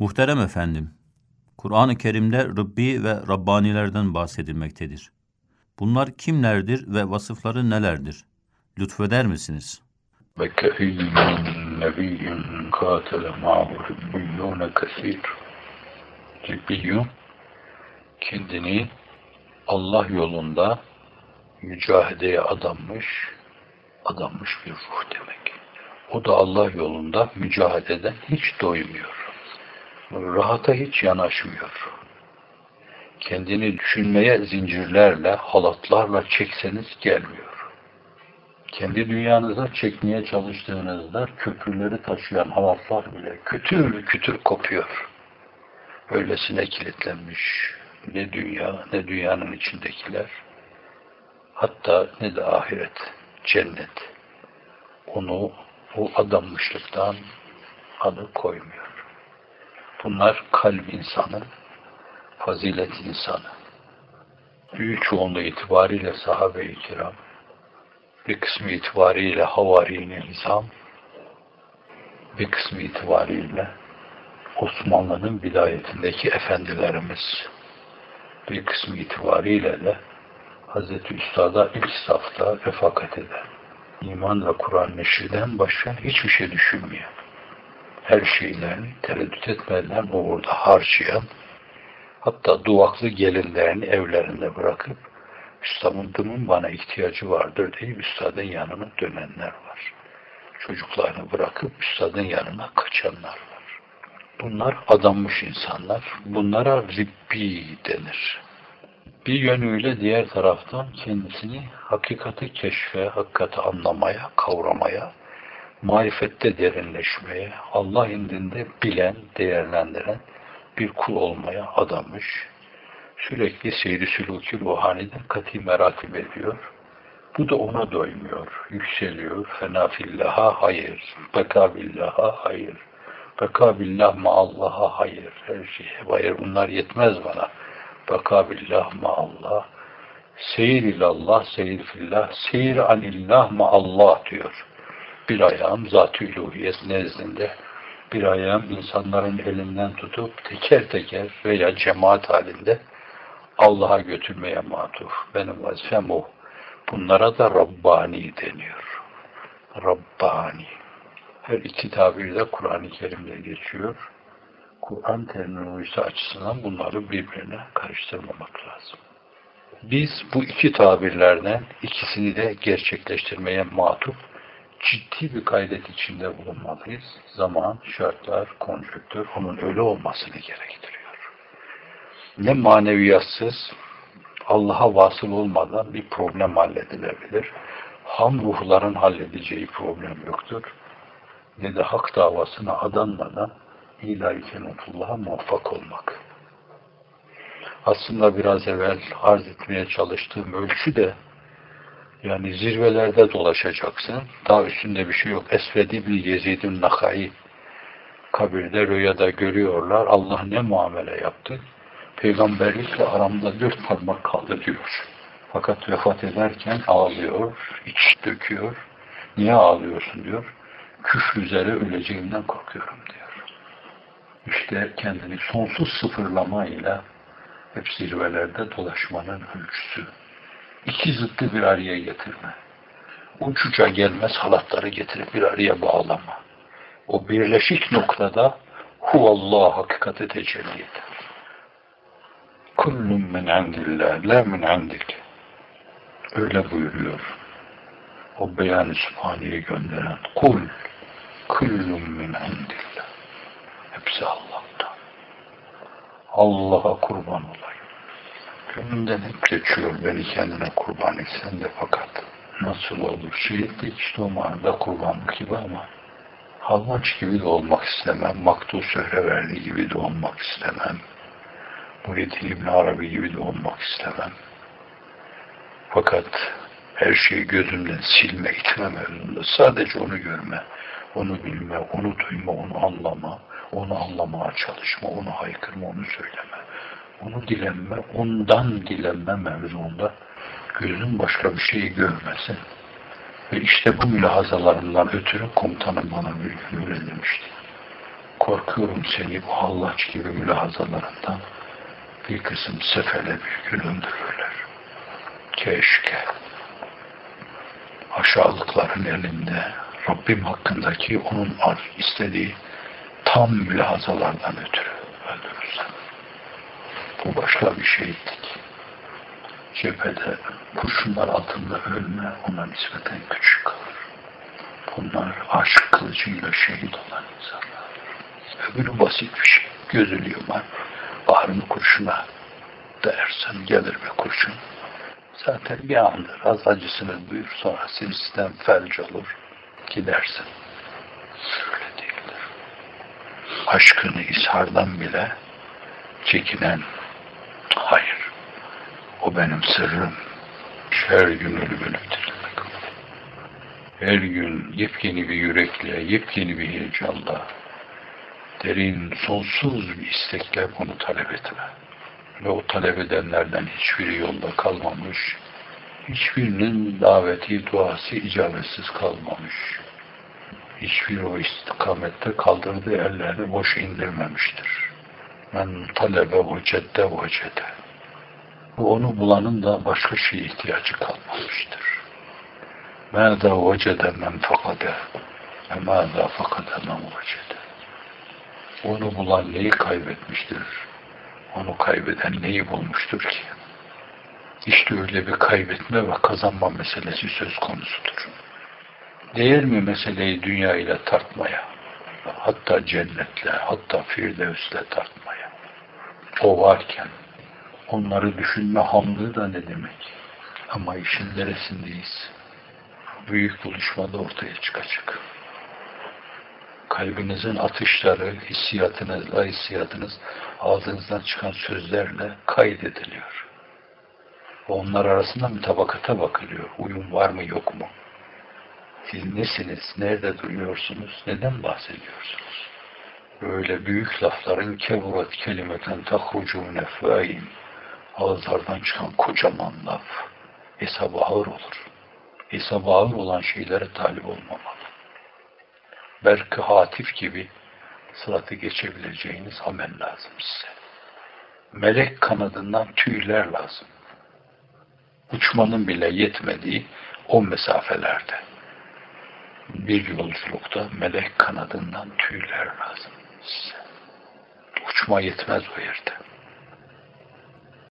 Muhterem efendim, Kur'an-ı Kerim'de Rabbi ve Rabbanilerden bahsedilmektedir. Bunlar kimlerdir ve vasıfları nelerdir? Lütfeder misiniz? وكأي من نبي قاتل معه ربيون كثير Ribbiyun kendini Allah yolunda mücahedeye adanmış, adanmış bir ruh demek. O da Allah yolunda mücadeleden hiç doymuyor. Rahata hiç yanaşmıyor. Kendini düşünmeye zincirlerle, halatlarla çekseniz gelmiyor. Kendi dünyanıza çekmeye çalıştığınızda köprüleri taşıyan halatlar bile kütür kütür kopuyor. Öylesine kilitlenmiş ne dünya ne dünyanın içindekiler hatta ne de ahiret, cennet onu bu adanmışlıktan adı koymuyor. Bunlar kalp insanı, fazilet insanı. Büyük çoğunluğu itibariyle sahabe-i kiram, bir kısmı itibariyle havarine nizam, bir kısmı itibariyle Osmanlı'nın vilayetindeki efendilerimiz, bir kısmı itibariyle de Hazreti Üstad'a ilk safta refakat eden, iman ve Kur'an neşriden başka hiçbir şey düşünmeyen, her şeylerini tereddüt etmeden uğurda harcayan, hatta duvaklı gelinlerini evlerinde bırakıp Üstadımın bana ihtiyacı vardır deyip Üstadın yanına dönenler var. Çocuklarını bırakıp Üstadın yanına kaçanlar var. Bunlar adanmış insanlar. Bunlara Ribbi denir. Bir yönüyle diğer taraftan kendisini hakikati keşfe, hakikati anlamaya, kavramaya, marifette derinleşmeye, Allah indinde bilen, değerlendiren bir kul olmaya adamış, sürekli seyri sülûki ruhaniden kati merakip ediyor. Bu da ona doymuyor, yükseliyor. Fena fillaha hayır, beka billaha hayır, beka billah ma'allaha hayır, her şey hayır bunlar yetmez bana. Beka billah ma'allah, seyir ilallah, seyir fillah, seyir anillah ma'allah diyor. Bir ayağım zat-ı nezdinde, bir ayağım insanların elinden tutup teker teker veya cemaat halinde Allah'a götürmeye matuf. Benim vazifem o. Bunlara da Rabbani deniyor. Rabbani. Her iki tabir de Kur'an-ı Kerim'de geçiyor. Kur'an terminolojisi açısından bunları birbirine karıştırmamak lazım. Biz bu iki tabirlerden ikisini de gerçekleştirmeye matuf ciddi bir gayret içinde bulunmalıyız. Zaman, şartlar, konjüktür onun öyle olmasını gerektiriyor ne maneviyatsız Allah'a vasıl olmadan bir problem halledilebilir. Ham ruhların halledeceği problem yoktur. Ne de hak davasına adanmadan ilahi kenetullah'a muvaffak olmak. Aslında biraz evvel arz etmeye çalıştığım ölçü de yani zirvelerde dolaşacaksın. Daha üstünde bir şey yok. Esvedi bir Yezid'in Nakai kabirde rüyada görüyorlar. Allah ne muamele yaptı? peygamberlikle aramda dört parmak kaldı diyor. Fakat vefat ederken ağlıyor, iç döküyor. Niye ağlıyorsun diyor. Küfür üzere öleceğimden korkuyorum diyor. İşte kendini sonsuz sıfırlama ile hep zirvelerde dolaşmanın ölçüsü. İki zıttı bir araya getirme. Uçuca gelmez halatları getirip bir araya bağlama. O birleşik noktada huvallah hakikati tecelli eder. Kullun min indillah, la min indik. Öyle buyuruyor. O beyanı sübhaniye gönderen kul kullun min indillah. Hepsi Allah'tan. Allah'a kurban olayım. Gönlümden hep geçiyor beni kendine kurban etsen de fakat nasıl olur? Şehitlik işte o manada kurbanlık gibi ama Hallaç gibi de olmak istemem. Maktul Söhreverli gibi de olmak istemem. Muhyiddin İbn Arabi gibi de olmak istemem. Fakat her şeyi gözümden silme, itme mevzunda. Sadece onu görme, onu bilme, onu duyma, onu anlama, onu anlamaya çalışma, onu haykırma, onu söyleme. Onu dilenme, ondan dilenme mevzunda gözün başka bir şeyi görmesin. Ve işte bu mülahazalarından ötürü komutanım bana bir öyle demişti. korkuyorum seni bu hallaç gibi mülahazalarından bir kısım sefele bir gün öldürürler. Keşke aşağılıkların elinde Rabbim hakkındaki onun istediği tam mülahazalardan ötürü. Bu başka bir şehitlik. Cephede kurşunlar altında ölme ona nispeten küçük kalır. Bunlar aşk kılıcıyla şehit olan insanlar. Öbürü basit bir şey. Gözü yumar. Bağrını kurşuna dersen gelir bir kurşun. Zaten bir andır. Az acısını duyur. Sonra sinirden felç olur. Gidersin. Öyle değildir. Aşkını ishardan bile çekinen hayır. O benim sırrım. Her gün ölümünü dirilmek. Her gün yepyeni bir yürekle, yepyeni bir heyecanla, derin, sonsuz bir istekle bunu talep etme. Ve o talep edenlerden hiçbiri yolda kalmamış, hiçbirinin daveti, duası icabetsiz kalmamış. Hiçbir o istikamette kaldırdığı ellerini boş indirmemiştir. Men talebe vecedde vecede. Bu onu bulanın da başka şeye ihtiyacı kalmamıştır. Mâzâ vecede men fakade ve mâzâ fakade men vecede. Onu bulan neyi kaybetmiştir? Onu kaybeden neyi bulmuştur ki? İşte öyle bir kaybetme ve kazanma meselesi söz konusudur. Değer mi meseleyi dünya ile tartmaya? Hatta cennetle, hatta firdevsle tartmaya. O varken onları düşünme hamlığı da ne demek? Ama işin neresindeyiz? Büyük buluşmada ortaya çıkacak. Kalbinizin atışları, hissiyatınızla hissiyatınız ağzınızdan çıkan sözlerle kaydediliyor. Onlar arasında mütabakata bakılıyor. Uyum var mı yok mu? Siz nesiniz? Nerede duruyorsunuz? Neden bahsediyorsunuz? Böyle büyük lafların keburat kelimeten tahrucu min efvâin ağızlardan çıkan kocaman laf hesabı ağır olur. Hesabı ağır olan şeylere talip olmamalı. Belki hatif gibi sıratı geçebileceğiniz amel lazım size. Melek kanadından tüyler lazım. Uçmanın bile yetmediği o mesafelerde bir yolculukta melek kanadından tüyler lazım. Uçma yetmez o yerde.